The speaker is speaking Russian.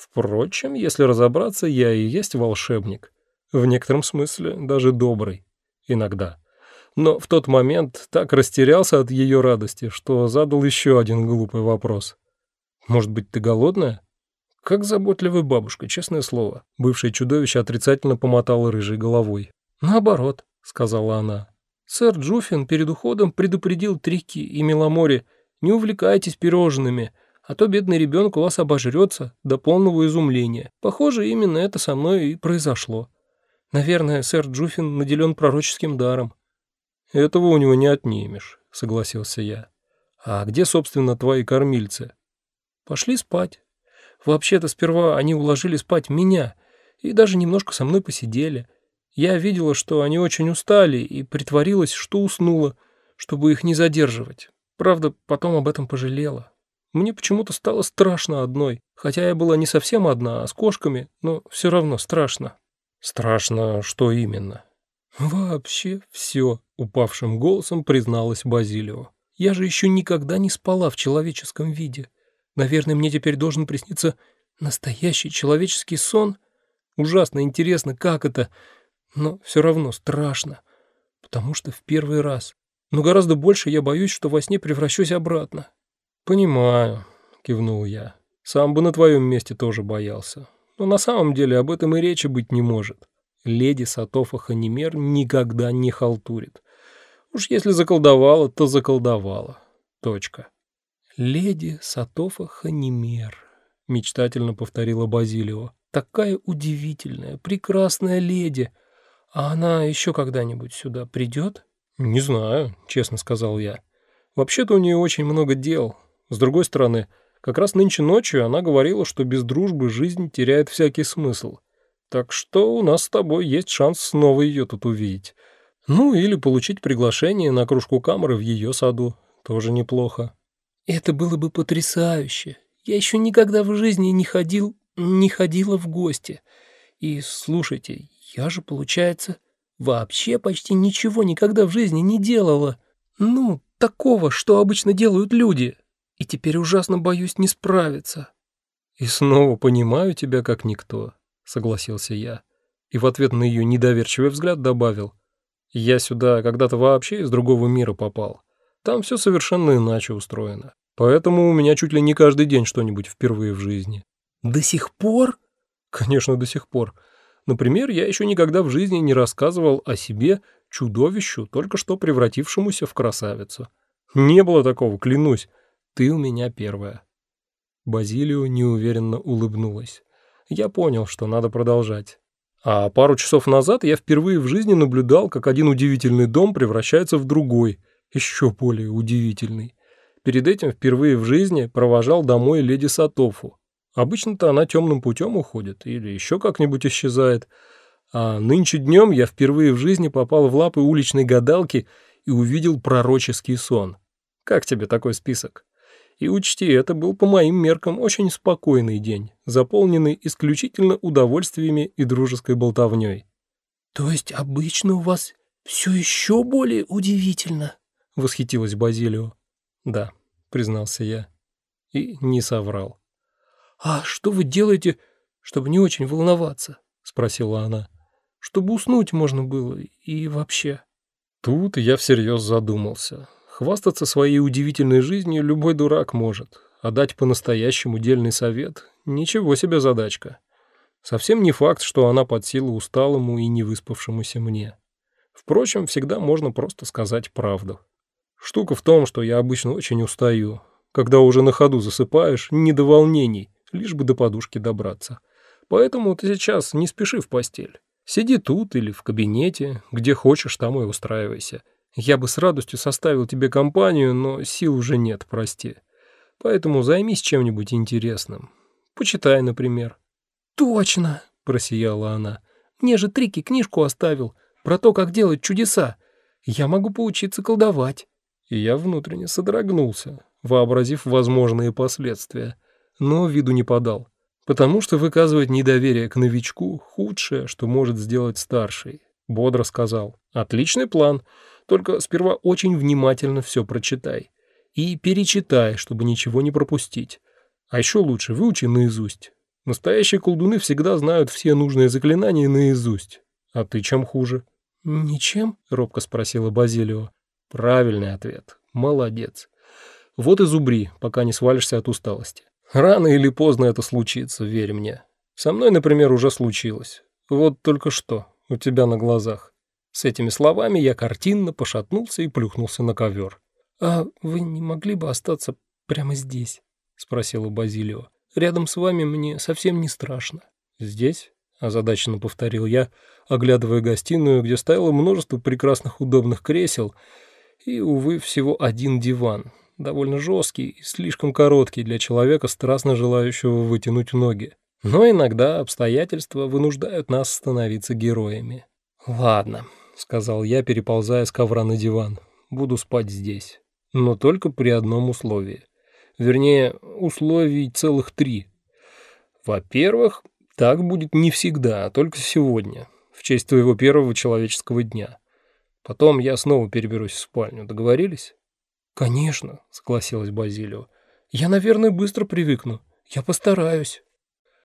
Впрочем, если разобраться, я и есть волшебник. В некотором смысле даже добрый. Иногда. Но в тот момент так растерялся от ее радости, что задал еще один глупый вопрос. «Может быть, ты голодная?» Как заботливая бабушка, честное слово. Бывшее чудовище отрицательно помотало рыжей головой. «Наоборот», — сказала она. «Сэр Джуффин перед уходом предупредил Трики и Меломори, не увлекайтесь пирожными, а то бедный ребенок у вас обожрется до полного изумления. Похоже, именно это со мной и произошло. Наверное, сэр Джуффин наделен пророческим даром». «Этого у него не отнимешь», — согласился я. «А где, собственно, твои кормильцы?» «Пошли спать. Вообще-то сперва они уложили спать меня и даже немножко со мной посидели. Я видела, что они очень устали и притворилась, что уснула, чтобы их не задерживать. Правда, потом об этом пожалела. Мне почему-то стало страшно одной, хотя я была не совсем одна, а с кошками, но все равно страшно. Страшно, что именно? Вообще все, упавшим голосом призналась Базилио. Я же еще никогда не спала в человеческом виде. Наверное, мне теперь должен присниться настоящий человеческий сон. Ужасно интересно, как это, но все равно страшно, потому что в первый раз. Но гораздо больше я боюсь, что во сне превращусь обратно. «Понимаю», — кивнул я. «Сам бы на твоем месте тоже боялся. Но на самом деле об этом и речи быть не может. Леди Сатофа Ханимер никогда не халтурит. Уж если заколдовала, то заколдовала. Точка». «Леди Сатофа Ханимер», — мечтательно повторила Базилио. «Такая удивительная, прекрасная леди. А она еще когда-нибудь сюда придет?» «Не знаю», — честно сказал я. «Вообще-то у нее очень много дел. С другой стороны, как раз нынче ночью она говорила, что без дружбы жизнь теряет всякий смысл. Так что у нас с тобой есть шанс снова ее тут увидеть. Ну, или получить приглашение на кружку камеры в ее саду. Тоже неплохо». Это было бы потрясающе. Я еще никогда в жизни не ходил, не ходила в гости. И слушайте, я же, получается, вообще почти ничего никогда в жизни не делала. Ну, такого, что обычно делают люди. И теперь ужасно боюсь не справиться. И снова понимаю тебя как никто, согласился я. И в ответ на ее недоверчивый взгляд добавил. Я сюда когда-то вообще из другого мира попал. Там все совершенно иначе устроено. Поэтому у меня чуть ли не каждый день что-нибудь впервые в жизни. До сих пор? Конечно, до сих пор. Например, я еще никогда в жизни не рассказывал о себе чудовищу, только что превратившемуся в красавицу. Не было такого, клянусь. Ты у меня первая. Базилио неуверенно улыбнулась. Я понял, что надо продолжать. А пару часов назад я впервые в жизни наблюдал, как один удивительный дом превращается в другой, еще более удивительный. Перед этим впервые в жизни провожал домой леди Сатофу. Обычно-то она темным путем уходит или еще как-нибудь исчезает. А нынче днем я впервые в жизни попал в лапы уличной гадалки и увидел пророческий сон. Как тебе такой список? И учти, это был по моим меркам очень спокойный день, заполненный исключительно удовольствиями и дружеской болтовней. «То есть обычно у вас все еще более удивительно?» — восхитилась Базилио. «Да», — признался я. И не соврал. «А что вы делаете, чтобы не очень волноваться?» — спросила она. «Чтобы уснуть можно было и вообще». Тут я всерьез задумался. Хвастаться своей удивительной жизнью любой дурак может, а дать по-настоящему дельный совет — ничего себе задачка. Совсем не факт, что она под силу усталому и невыспавшемуся мне. Впрочем, всегда можно просто сказать правду. Штука в том, что я обычно очень устаю. Когда уже на ходу засыпаешь, не до волнений, лишь бы до подушки добраться. Поэтому ты сейчас не спеши в постель. Сиди тут или в кабинете, где хочешь, там и устраивайся. Я бы с радостью составил тебе компанию, но сил уже нет, прости. Поэтому займись чем-нибудь интересным. Почитай, например». «Точно!» – просияла она. «Мне же Трики книжку оставил про то, как делать чудеса. Я могу поучиться колдовать» и я внутренне содрогнулся, вообразив возможные последствия, но виду не подал, потому что выказывать недоверие к новичку – худшее, что может сделать старший. Бодро сказал, отличный план, только сперва очень внимательно все прочитай. И перечитай, чтобы ничего не пропустить. А еще лучше выучи наизусть. Настоящие колдуны всегда знают все нужные заклинания наизусть. А ты чем хуже? Ничем? Робко спросила Базилио. Правильный ответ. Молодец. Вот и зубри, пока не свалишься от усталости. Рано или поздно это случится, верь мне. Со мной, например, уже случилось. Вот только что, у тебя на глазах. С этими словами я картинно пошатнулся и плюхнулся на ковер. «А вы не могли бы остаться прямо здесь?» — спросила Базилио. «Рядом с вами мне совсем не страшно». «Здесь?» — озадаченно повторил я, оглядывая гостиную, где стояло множество прекрасных удобных кресел и, увы, всего один диван, довольно жесткий и слишком короткий для человека, страстно желающего вытянуть ноги. Но иногда обстоятельства вынуждают нас становиться героями. «Ладно», — сказал я, переползая с ковра на диван, — «буду спать здесь. Но только при одном условии. Вернее, условий целых три. Во-первых, так будет не всегда, а только сегодня, в честь твоего первого человеческого дня. Потом я снова переберусь в спальню. Договорились?» «Конечно», — согласилась Базилио. «Я, наверное, быстро привыкну. Я постараюсь».